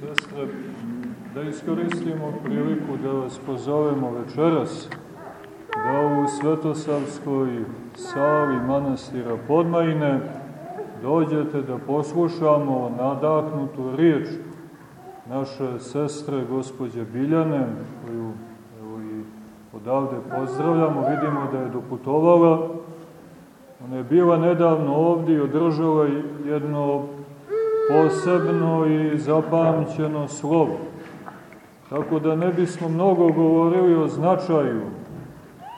sestre, da iskoristimo priliku da vas pozovemo večeras da u Svetosavskoj sali manastira Podmajine dođete da poslušamo nadahnutu riječ naše sestre, gospođe Biljane, koju evo i odavde pozdravljamo, vidimo da je doputovala. Ona je bila nedavno ovdje i održala jedno posebno i zapamćeno slovo. Tako da ne bismo mnogo govorili o značaju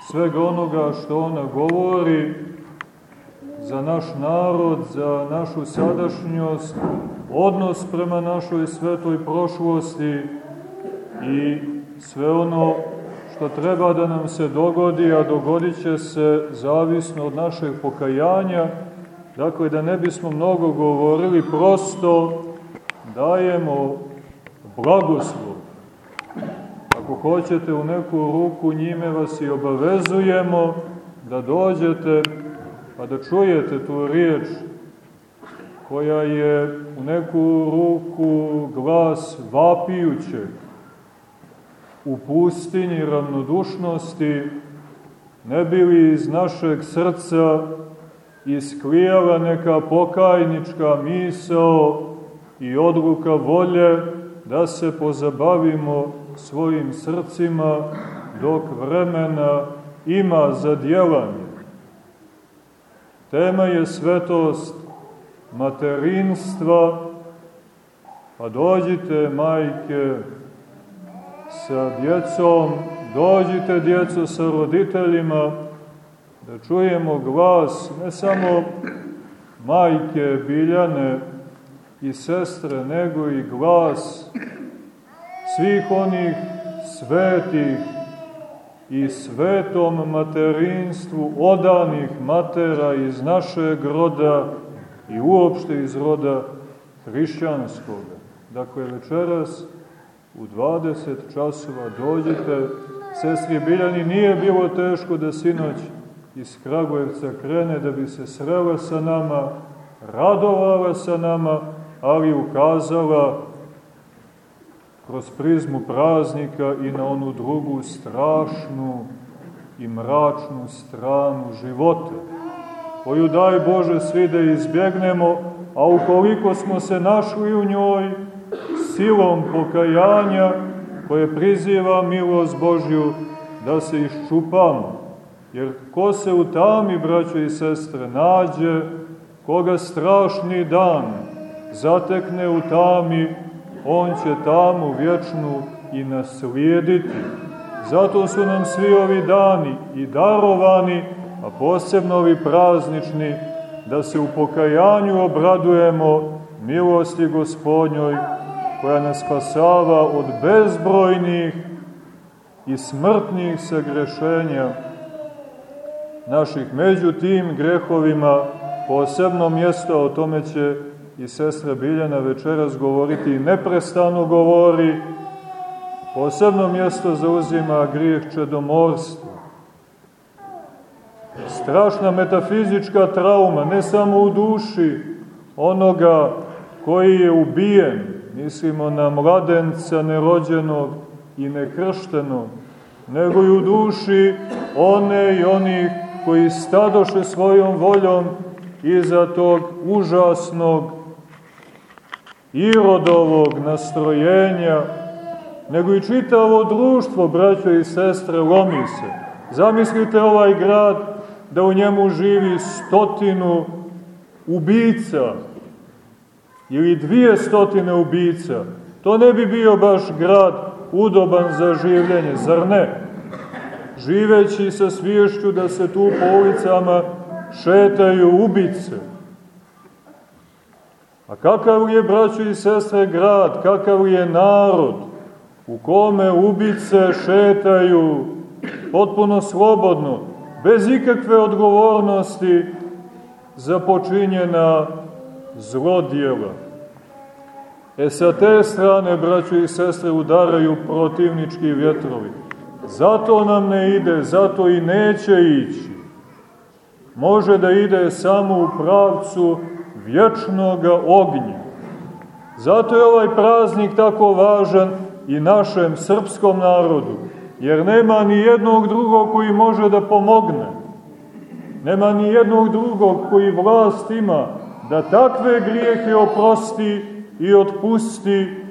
svega onoga što ona govori za naš narod, za našu sadašnjost, odnos prema našoj svetoj prošlosti i sve ono što treba da nam se dogodi, a dogodit se zavisno od našeg pokajanja, dakle da ne bismo mnogo govorili, prosto dajemo blagoslov. Ako hoćete u neku ruku, njime vas i obavezujemo da dođete pa da čujete tu riječ koja je u neku ruku glas vapijućeg u pustinji ravnodušnosti, ne bili iz našeg srca isklijala neka pokajnička misao i odluka volje da se pozabavimo svojim srcima dok vremena ima za djelanje. Tema je svetost materinstva, pa dođite majke sa djecom, dođite djeco sa roditeljima, da čujemo glas ne samo majke Biljane i sestre, nego i glas svih onih svetih i svetom materinstvu odanih matera iz našeg roda i uopšte iz roda hrišćanskog. Dakle, večeras u 20 časova dođite, sestri Biljani nije bilo teško da sinoć iz Kragujevca krene da bi se srela sa nama, radovala sa nama, ali ukazala kroz prizmu praznika i na onu drugu strašnu i mračnu stranu života, koju daj Bože svi da izbjegnemo, a ukoliko smo se našli u njoj silom pokajanja koje priziva milost Božju da se iščupamo, Jer ko se u tami, braćo i sestre, nađe, koga strašni dan zatekne u tami, on će tamu vječnu i naslijediti. Zato su nam svi ovi dani i darovani, a posebno ovi praznični, da se u pokajanju obradujemo milosti gospodnjoj, koja nas spasava od bezbrojnih i smrtnih sagrešenja, naših. Među tim grehovima posebno mjesto, o tome će i sestra Biljana večeras govoriti i neprestano govori, posebno mjesto zauzima grijeh čedomorstva. Strašna metafizička trauma, ne samo u duši onoga koji je ubijen, mislimo na mladenca nerođenog i nekrštenog, nego i u duši one i onih koji stadoše svojom voljom iza tog užasnog irodovog nastrojenja, nego i čitavo društvo, braćo i sestre, lomi se. Zamislite ovaj grad da u njemu živi stotinu ubica ili dvije stotine ubica. To ne bi bio baš grad udoban za življenje, zar ne? Živeći sa sviješću da se tu po ulicama šetaju ubice. A kakav je, braćo i sestre, grad, kakav je narod u kome ubice šetaju potpuno slobodno, bez ikakve odgovornosti za počinjena zlodjela. E sa te strane, braćo i sestre, udaraju protivnički vjetrovi. Zato nam ne ide, zato i neće ići. Može da ide samo u pravcu vječnog ognja. Zato je ovaj praznik tako važan i našem srpskom narodu, jer nema ni jednog drugog koji može da pomogne. Nema ni jednog drugog koji vlast ima da takve grijehe oprosti i otpusti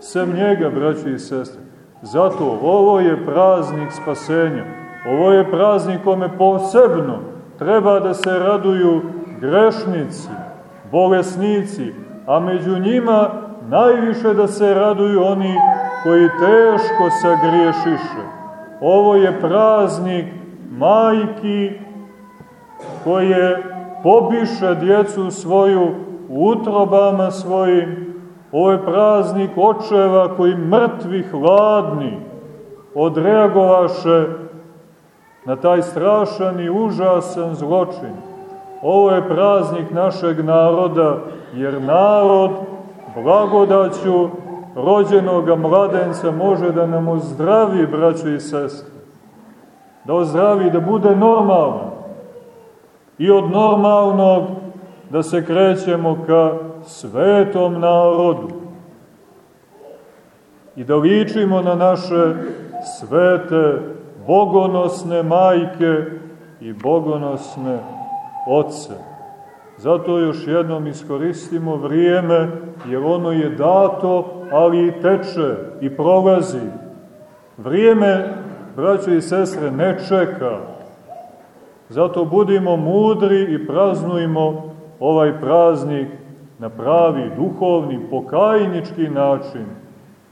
sem njega, braći i sestre. Zato ovo je praznik spasenja. Ovo je praznik kome posebno treba da se raduju grešnici, bolesnici, a među njima najviše da se raduju oni koji teško sagriješiše. Ovo je praznik majki koje pobiše djecu svoju u utrobama svojim. Ovo je praznik očeva koji mrtvi hladni odreagovaše na taj strašan i užasan zločin. Ovo je praznik našeg naroda, jer narod blagodaću rođenoga mladenca može da nam ozdravi, braćo i sestre. Da ozdravi, da bude normalno. I od normalnog da se krećemo ka svetom narodu. I da ličimo na naše svete, bogonosne majke i bogonosne oce. Zato još jednom iskoristimo vrijeme, jer ono je dato, ali i teče i prolazi. Vrijeme, braćo i sestre, ne čeka. Zato budimo mudri i praznujmo ovaj praznik na pravi, duhovni, pokajnički način,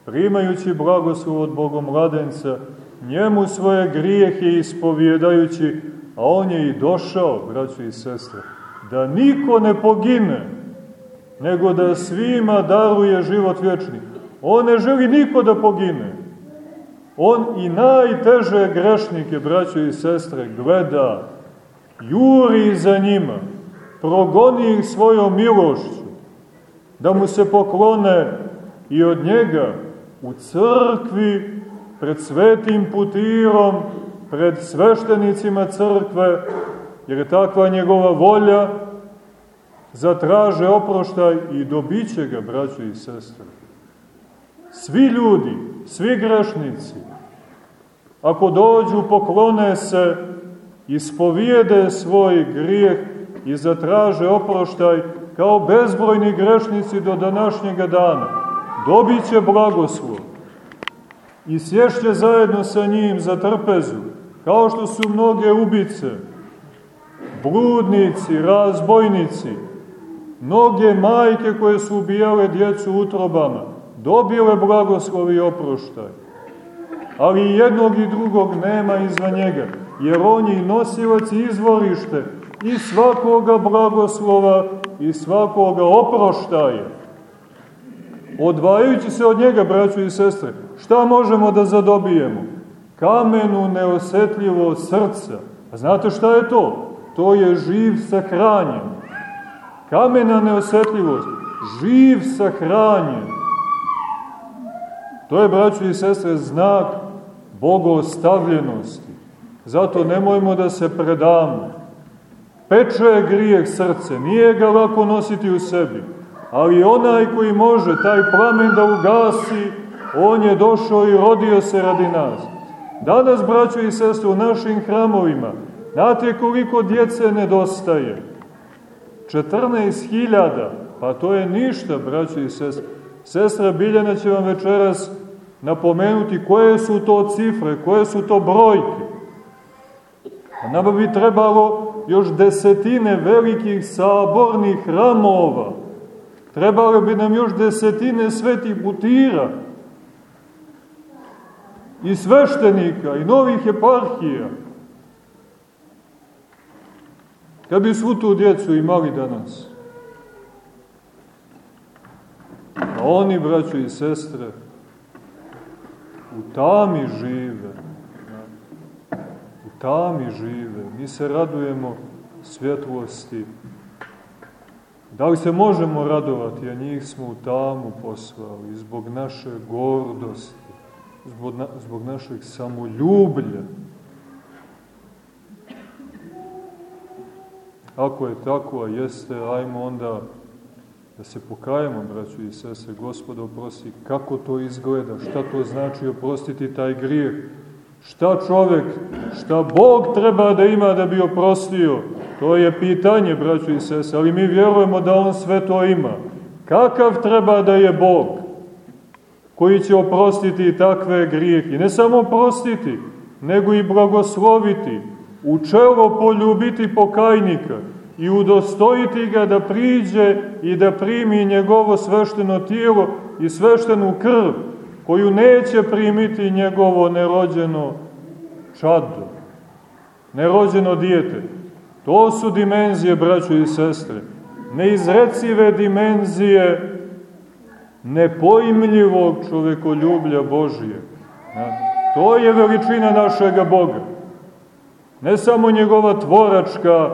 primajući blagoslov od Bogomladenca, njemu svoje grijehe ispovjedajući, a on je i došao, braćo i sestre, da niko ne pogine, nego da svima daruje život vječni. On ne želi niko da pogine. On i najteže grešnike, braćo i sestre, gleda, juri za njima, progoni ih svojom milošću, da mu se poklone i od njega u crkvi, pred svetim putirom, pred sveštenicima crkve, jer je takva njegova volja, zatraže oproštaj i dobit će ga, braćo i sestre. Svi ljudi, svi grešnici, ako dođu, poklone se, ispovijede svoj grijeh i zatraže oproštaj kao bezbrojni grešnici do današnjega dana, dobit će blagoslov. I sješće zajedno sa njim za trpezu, kao što su mnoge ubice, bludnici, razbojnici, mnoge majke koje su ubijale djecu utrobama, dobile blagoslovi i oproštaj. Ali jednog i drugog nema izva njega, jer on je nosilac i izvorište i svakoga blagoslova i svakoga oproštaja. Odvajajući se od njega, braćo i sestre, šta možemo da zadobijemo? Kamenu neosetljivo srca. A znate šta je to? to je živ sahranjen. Kamena neosetljivost, živ sahranjen. To je, braćo i sestre, znak bogostavljenosti. Zato nemojmo da se predamo. Peče grijeh srce, nije ga lako nositi u sebi, ali onaj koji može taj plamen da ugasi, on je došao i rodio se radi nas. Danas, braćo i sestre, u našim hramovima, Znate koliko djece nedostaje? 14.000, pa to je ništa, braći i sestre. Sestra Biljana će vam večeras napomenuti koje su to cifre, koje su to brojke. A nama bi trebalo još desetine velikih sabornih hramova. Trebalo bi nam još desetine svetih butira i sveštenika i novih eparhija. Kad bi svu tu djecu imali danas, a oni, braćo i sestre, u tami žive, tami žive, mi se radujemo svjetlosti. Da li se možemo radovati, a njih smo u tamu poslali zbog naše gordosti, zbog, na, zbog našeg samoljublja, Ako je tako, a jeste, ajmo onda da se pokajemo, braćo i sese, gospod oprosti, kako to izgleda, šta to znači oprostiti taj grijeh, šta čovek, šta Bog treba da ima da bi oprostio, to je pitanje, braćo i sese, ali mi vjerujemo da On sve to ima. Kakav treba da je Bog, koji će oprostiti takve grijehe, ne samo oprostiti, nego i blagosloviti, u čelo poljubiti pokajnika, i udostojiti ga da priđe i da primi njegovo svešteno tijelo i sveštenu krv, koju neće primiti njegovo nerođeno čado, nerođeno dijete. To su dimenzije, braćo i sestre, neizrecive dimenzije nepojmljivog čovekoljublja Božije. To je veličina našega Boga. Ne samo njegova tvoračka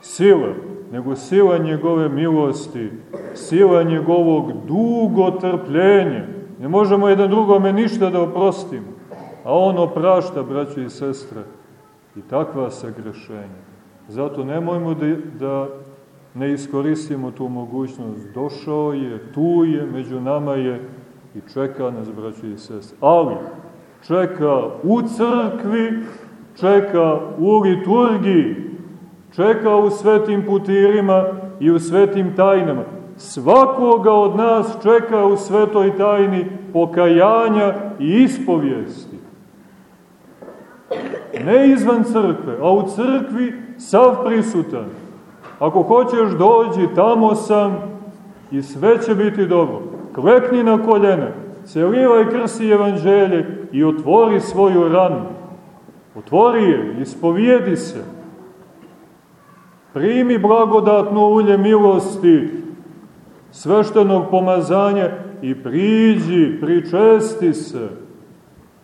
sila, nego sila njegove milosti, sila njegovog dugotrpljenja. Ne možemo jedan drugome ništa da oprostimo, a on oprašta, braćo i sestre, i takva sagrešenja. Zato nemojmo da, da ne iskoristimo tu mogućnost. Došao je, tu je, među nama je i čeka nas, braćo i sestre. Ali, čeka u crkvi, čeka u liturgiji, čeka u svetim putirima i u svetim tajnama. Svakoga od nas čeka u svetoj tajni pokajanja i ispovijesti. Ne izvan crkve, a u crkvi sav prisutan. Ako hoćeš dođi, tamo sam i sve će biti dobro. Klekni na koljene, celivaj krsi evanđelje i otvori svoju ranu. Otvori je, ispovijedi se. Primi blagodatno ulje milosti, sveštenog pomazanja i priđi, pričesti se,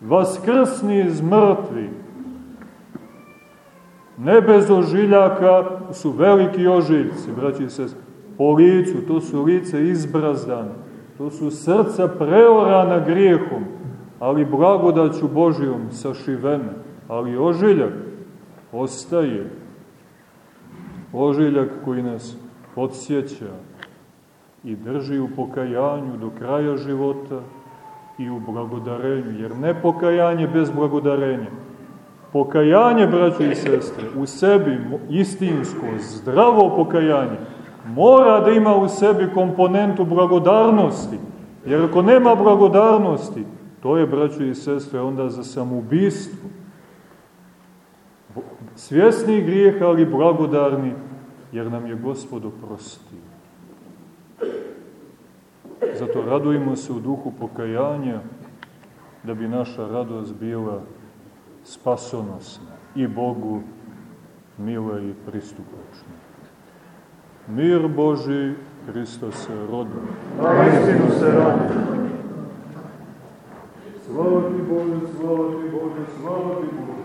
vaskrsni iz mrtvi. Ne bez ožiljaka su veliki ožiljci, braći se, po licu, to su lice izbrazdane, to su srca preorana grijehom, ali blagodaću Božijom sašivene, ali ožiljak ostaje. Ožiljak koji nas podsjeća i drži u pokajanju do kraja života i u blagodarenju, jer ne pokajanje bez blagodarenja. Pokajanje, braćo i sestre, u sebi istinsko, zdravo pokajanje, mora da ima u sebi komponentu blagodarnosti, jer ako nema blagodarnosti, to je, braćo i sestre, onda za samoubistvo svjesni grijeha, ali blagodarni, jer nam je Gospod oprostio. Zato radujemo se u duhu pokajanja, da bi naša radost bila spasonosna i Bogu mila i pristupačna. Mir Boži, Hristo se rodi. Na istinu se rodi. Slava ti Bože, slava ti Bože, slava ti Bože.